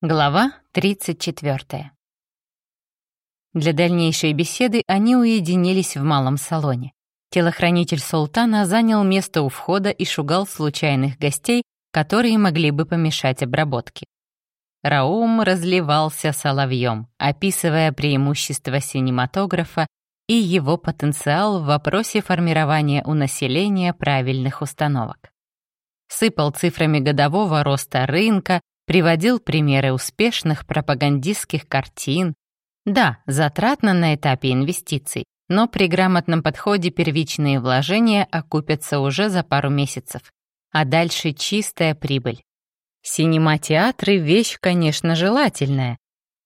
Глава 34. Для дальнейшей беседы они уединились в малом салоне. Телохранитель султана занял место у входа и шугал случайных гостей, которые могли бы помешать обработке. Раум разливался соловьем, описывая преимущества синематографа и его потенциал в вопросе формирования у населения правильных установок. Сыпал цифрами годового роста рынка, приводил примеры успешных пропагандистских картин. Да, затратно на этапе инвестиций, но при грамотном подходе первичные вложения окупятся уже за пару месяцев, а дальше чистая прибыль. Синема-театры — вещь, конечно, желательная,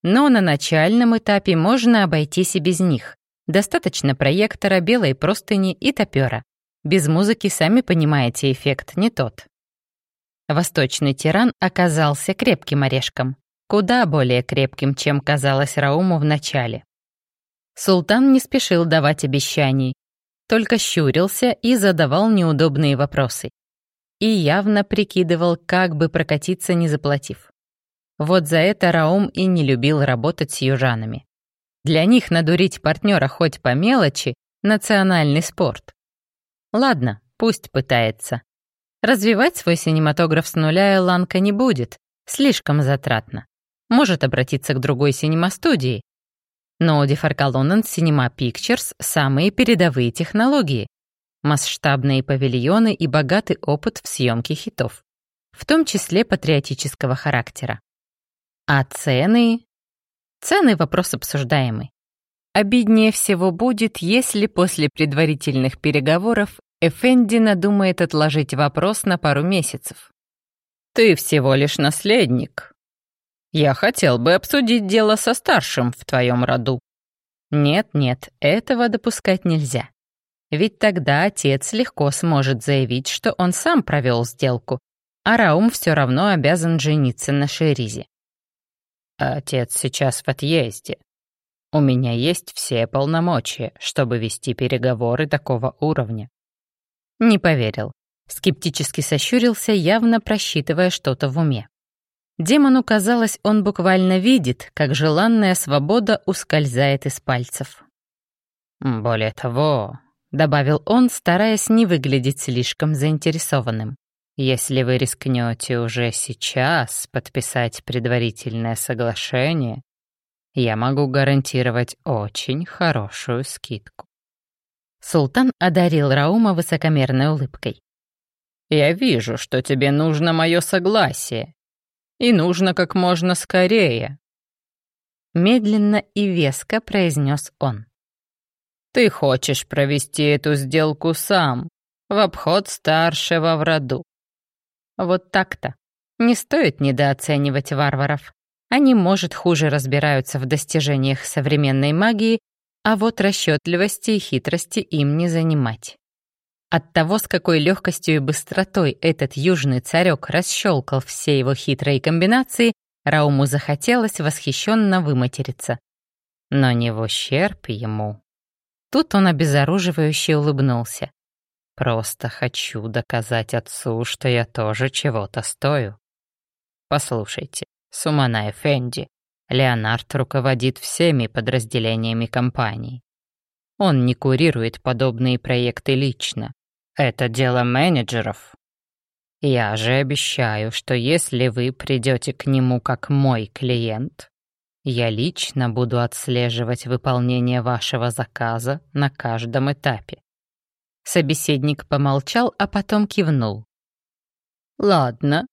но на начальном этапе можно обойтись и без них. Достаточно проектора, белой простыни и топера. Без музыки, сами понимаете, эффект не тот. Восточный тиран оказался крепким орешком, куда более крепким, чем казалось Рауму в начале. Султан не спешил давать обещаний, только щурился и задавал неудобные вопросы. И явно прикидывал, как бы прокатиться, не заплатив. Вот за это Раум и не любил работать с южанами. Для них надурить партнера хоть по мелочи — национальный спорт. Ладно, пусть пытается. Развивать свой синематограф с нуля Ланка не будет, слишком затратно. Может обратиться к другой синемастудии. Но у Дефаркалонен Cinema Pictures самые передовые технологии, масштабные павильоны и богатый опыт в съемке хитов, в том числе патриотического характера. А цены? Цены — вопрос обсуждаемый. Обиднее всего будет, если после предварительных переговоров Эфенди надумает отложить вопрос на пару месяцев. «Ты всего лишь наследник. Я хотел бы обсудить дело со старшим в твоем роду». Нет-нет, этого допускать нельзя. Ведь тогда отец легко сможет заявить, что он сам провел сделку, а Раум все равно обязан жениться на Шеризе. «Отец сейчас в отъезде. У меня есть все полномочия, чтобы вести переговоры такого уровня. Не поверил. Скептически сощурился, явно просчитывая что-то в уме. Демону казалось, он буквально видит, как желанная свобода ускользает из пальцев. «Более того», — добавил он, стараясь не выглядеть слишком заинтересованным, «если вы рискнете уже сейчас подписать предварительное соглашение, я могу гарантировать очень хорошую скидку». Султан одарил Раума высокомерной улыбкой. «Я вижу, что тебе нужно мое согласие. И нужно как можно скорее». Медленно и веско произнес он. «Ты хочешь провести эту сделку сам, в обход старшего в роду. Вот так-то. Не стоит недооценивать варваров. Они, может, хуже разбираются в достижениях современной магии а вот расчетливости и хитрости им не занимать. От того, с какой легкостью и быстротой этот южный царек расщелкал все его хитрые комбинации, Рауму захотелось восхищенно выматериться. Но не в ущерб ему. Тут он обезоруживающе улыбнулся. «Просто хочу доказать отцу, что я тоже чего-то стою. Послушайте, Сумана Эфенди, Леонард руководит всеми подразделениями компании. Он не курирует подобные проекты лично. Это дело менеджеров. Я же обещаю, что если вы придете к нему как мой клиент, я лично буду отслеживать выполнение вашего заказа на каждом этапе. Собеседник помолчал, а потом кивнул. «Ладно,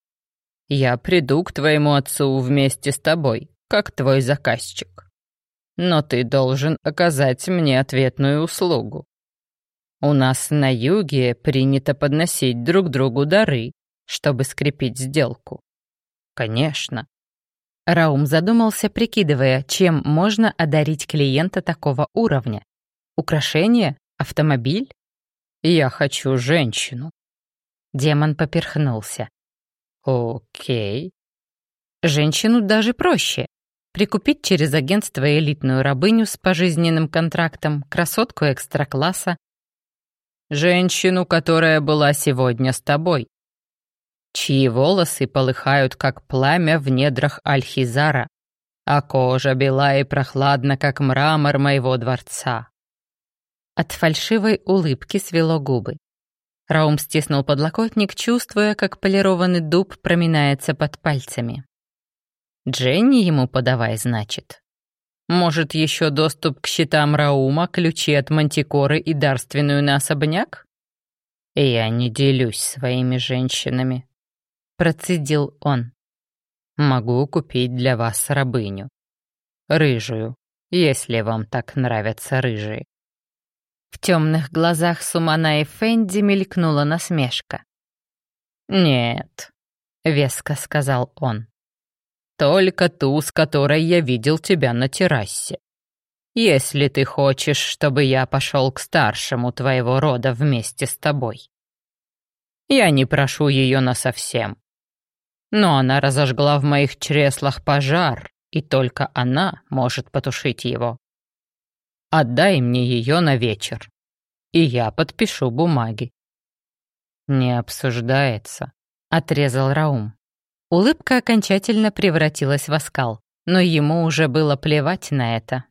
я приду к твоему отцу вместе с тобой как твой заказчик. Но ты должен оказать мне ответную услугу. У нас на юге принято подносить друг другу дары, чтобы скрепить сделку. Конечно. Раум задумался, прикидывая, чем можно одарить клиента такого уровня. Украшение? Автомобиль? Я хочу женщину. Демон поперхнулся. Окей. Женщину даже проще. Прикупить через агентство элитную рабыню с пожизненным контрактом, красотку экстра-класса. Женщину, которая была сегодня с тобой. чьи волосы полыхают, как пламя в недрах Альхизара, а кожа бела и прохладна, как мрамор моего дворца». От фальшивой улыбки свело губы. Раум стиснул подлокотник, чувствуя, как полированный дуб проминается под пальцами. «Дженни ему подавай, значит. Может, еще доступ к счетам Раума, ключи от Мантикоры и дарственную на особняк?» «Я не делюсь своими женщинами», — процедил он. «Могу купить для вас рабыню. Рыжую, если вам так нравятся рыжие». В темных глазах Сумана и Фенди мелькнула насмешка. «Нет», — веско сказал он. «Только ту, с которой я видел тебя на террасе. Если ты хочешь, чтобы я пошел к старшему твоего рода вместе с тобой. Я не прошу ее насовсем. Но она разожгла в моих чреслах пожар, и только она может потушить его. Отдай мне ее на вечер, и я подпишу бумаги». «Не обсуждается», — отрезал Раум. Улыбка окончательно превратилась в оскал, но ему уже было плевать на это.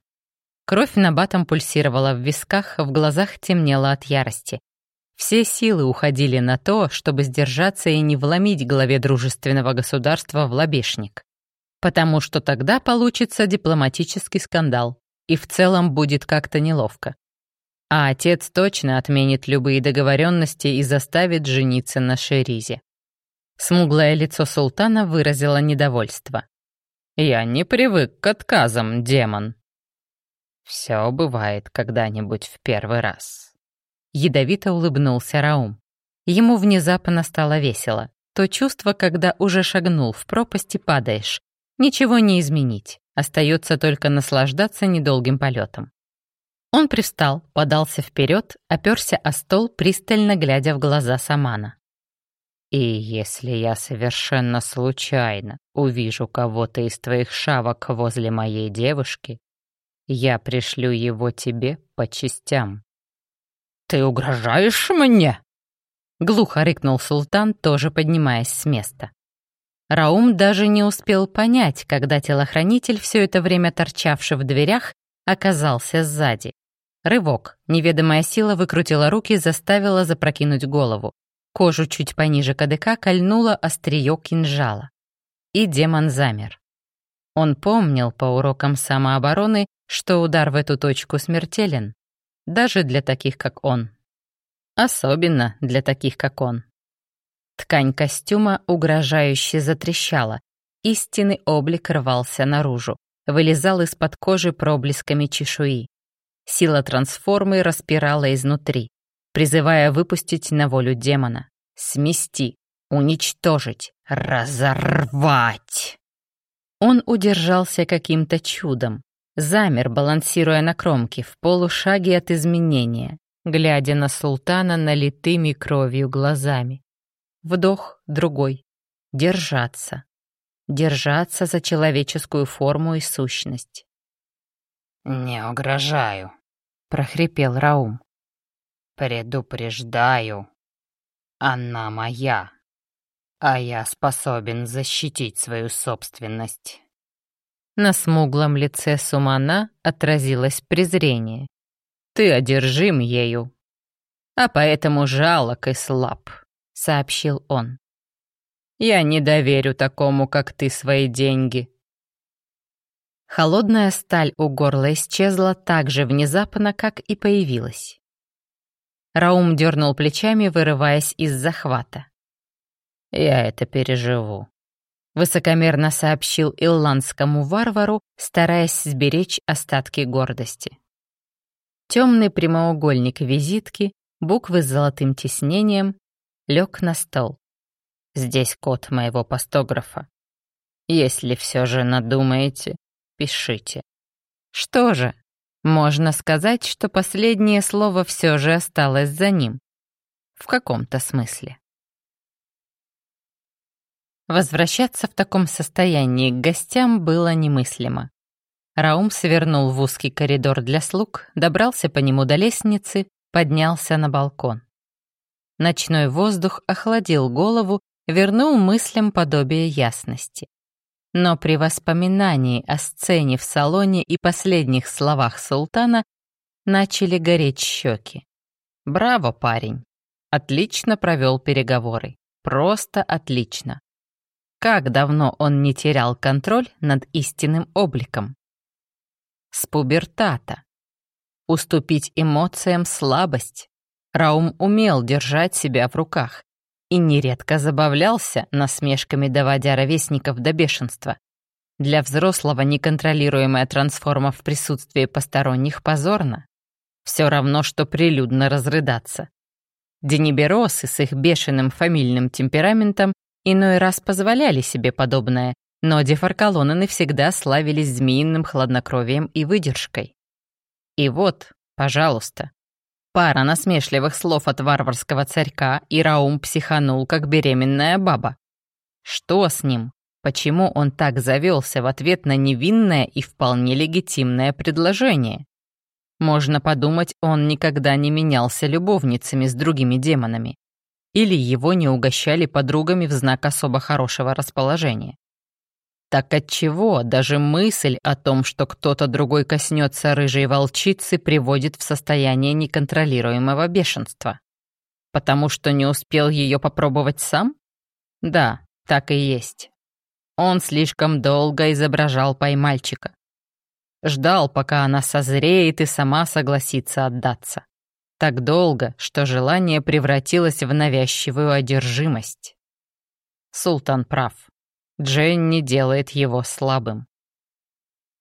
Кровь на батом пульсировала в висках, в глазах темнело от ярости. Все силы уходили на то, чтобы сдержаться и не вломить главе дружественного государства в лобешник. Потому что тогда получится дипломатический скандал и в целом будет как-то неловко. А отец точно отменит любые договоренности и заставит жениться на Шеризе. Смуглое лицо султана выразило недовольство. «Я не привык к отказам, демон». «Все бывает когда-нибудь в первый раз». Ядовито улыбнулся Раум. Ему внезапно стало весело. То чувство, когда уже шагнул в пропасть и падаешь. Ничего не изменить. Остается только наслаждаться недолгим полетом. Он привстал, подался вперед, оперся о стол, пристально глядя в глаза Самана. «И если я совершенно случайно увижу кого-то из твоих шавок возле моей девушки, я пришлю его тебе по частям». «Ты угрожаешь мне?» Глухо рыкнул султан, тоже поднимаясь с места. Раум даже не успел понять, когда телохранитель, все это время торчавший в дверях, оказался сзади. Рывок. Неведомая сила выкрутила руки, заставила запрокинуть голову. Кожу чуть пониже кадыка кольнуло острие кинжала. И демон замер. Он помнил по урокам самообороны, что удар в эту точку смертелен. Даже для таких, как он. Особенно для таких, как он. Ткань костюма угрожающе затрещала. Истинный облик рвался наружу, вылезал из-под кожи проблесками чешуи. Сила трансформы распирала изнутри, призывая выпустить на волю демона, смести, уничтожить, разорвать. Он удержался каким-то чудом, замер, балансируя на кромке, в полушаге от изменения, глядя на султана налитыми кровью глазами. Вдох, другой. Держаться. Держаться за человеческую форму и сущность. «Не угрожаю», — прохрипел Раум. «Предупреждаю. Она моя, а я способен защитить свою собственность». На смуглом лице Сумана отразилось презрение. «Ты одержим ею, а поэтому жалок и слаб» сообщил он. «Я не доверю такому, как ты, свои деньги». Холодная сталь у горла исчезла так же внезапно, как и появилась. Раум дернул плечами, вырываясь из захвата. «Я это переживу», — высокомерно сообщил ирландскому варвару, стараясь сберечь остатки гордости. Темный прямоугольник визитки, буквы с золотым тиснением, лег на стол. Здесь код моего постографа. Если все же надумаете, пишите. Что же, можно сказать, что последнее слово все же осталось за ним. В каком-то смысле. Возвращаться в таком состоянии к гостям было немыслимо. Раум свернул в узкий коридор для слуг, добрался по нему до лестницы, поднялся на балкон. Ночной воздух охладил голову, вернул мыслям подобие ясности. Но при воспоминании о сцене в салоне и последних словах султана начали гореть щеки. Браво, парень. Отлично провел переговоры. Просто отлично. Как давно он не терял контроль над истинным обликом? С пубертата. Уступить эмоциям слабость. Раум умел держать себя в руках и нередко забавлялся насмешками, доводя ровесников до бешенства. Для взрослого неконтролируемая трансформа в присутствии посторонних позорна. Все равно, что прилюдно разрыдаться. Дениберосы с их бешеным фамильным темпераментом иной раз позволяли себе подобное, но дефаркалоны всегда славились змеиным хладнокровием и выдержкой. И вот, пожалуйста, пара насмешливых слов от варварского царька, и Раум психанул, как беременная баба. Что с ним? Почему он так завелся в ответ на невинное и вполне легитимное предложение? Можно подумать, он никогда не менялся любовницами с другими демонами. Или его не угощали подругами в знак особо хорошего расположения. Так отчего даже мысль о том, что кто-то другой коснется рыжей волчицы, приводит в состояние неконтролируемого бешенства? Потому что не успел ее попробовать сам? Да, так и есть. Он слишком долго изображал поймальчика. Ждал, пока она созреет и сама согласится отдаться. Так долго, что желание превратилось в навязчивую одержимость. Султан прав. Дженни делает его слабым.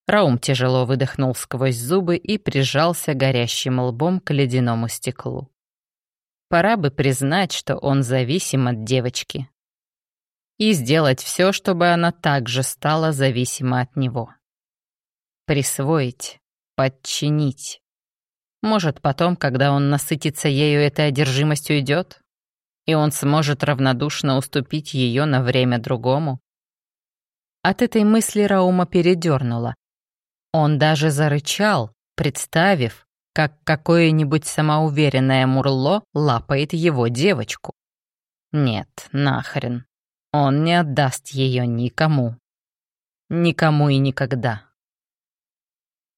Раум тяжело выдохнул сквозь зубы и прижался горящим лбом к ледяному стеклу. Пора бы признать, что он зависим от девочки. И сделать все, чтобы она также стала зависима от него присвоить, подчинить. Может, потом, когда он насытится ею, эта одержимость уйдет, и он сможет равнодушно уступить ее на время другому. От этой мысли Раума передернула. Он даже зарычал, представив, как какое-нибудь самоуверенное мурло лапает его девочку. Нет, нахрен. Он не отдаст ее никому. Никому и никогда.